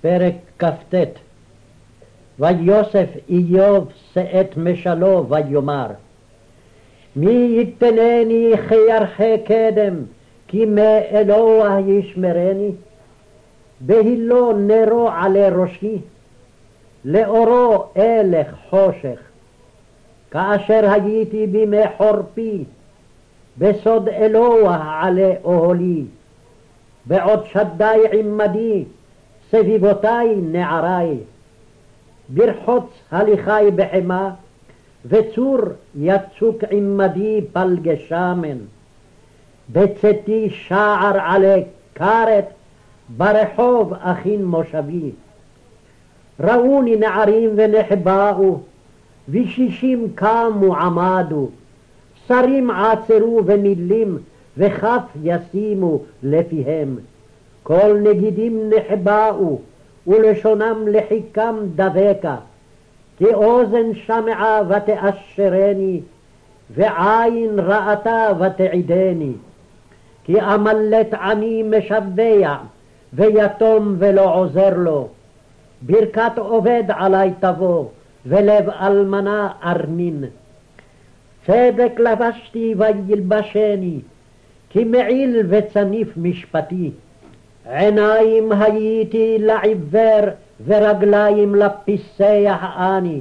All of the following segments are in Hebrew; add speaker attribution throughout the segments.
Speaker 1: פרק כ"ט. ויוסף איוב שאת משלו ויאמר מי יתנני כירחי קדם כי מאלוה ישמרני? בהילו נרו עלי ראשי לאורו אלך חושך. כאשר הייתי בימי חורפי בסוד אלוה עלי אוהלי בעוד שדי עמדי סביבותי נערי ברחוץ הליכי בחמה וצור יצוק עמדי פלגי שמן. בצאתי שער עלי כרת ברחוב אחין מושבי. ראוני נערים ונחבאו ושישים קמו עמדו. שרים עצרו ומילים וכף ישימו לפיהם כל נגידים נחבאו ולשונם לחיקם דבקה. כי אוזן שמעה ותאשרני ועין ראתה ותעידני. כי אמלט עני משבע ויתום ולא עוזר לו. ברכת עובד עלי תבוא ולב אלמנה ארנין. צדק לבשתי וילבשני כי מעיל וצניף משפטי עיניים הייתי לעיוור ורגליים לפיסח אני.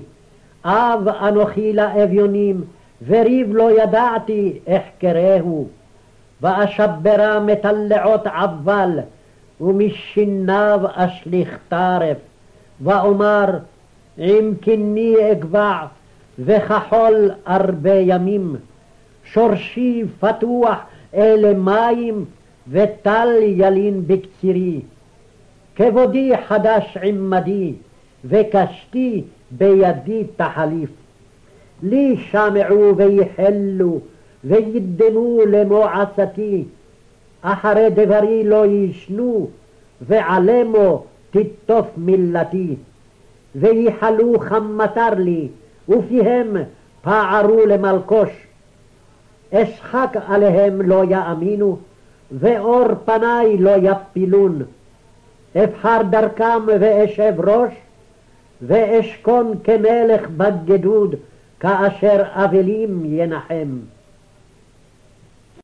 Speaker 1: אב אנוכי לאביונים וריב לא ידעתי אחקרהו ואשברה מטלעות עבל ומשיניו אשליך טרף. ואומר עם קני אגבע וכחול הרבה ימים שורשי פתוח אלה מים וטל ילין בקצירי כבודי חדש עמדי וקשתי בידי תחליף. לי שמעו ויחלו וידמו למועצתי אחרי דברי לא ישנו ועלמו תטוף מילתי. וייחלו חמטר לי ופיהם פערו למלקוש אשחק עליהם לא יאמינו ואור פניי לא יפילון. אבחר דרכם ואשב ראש ואשכון כמלך בגדוד כאשר אבלים ינחם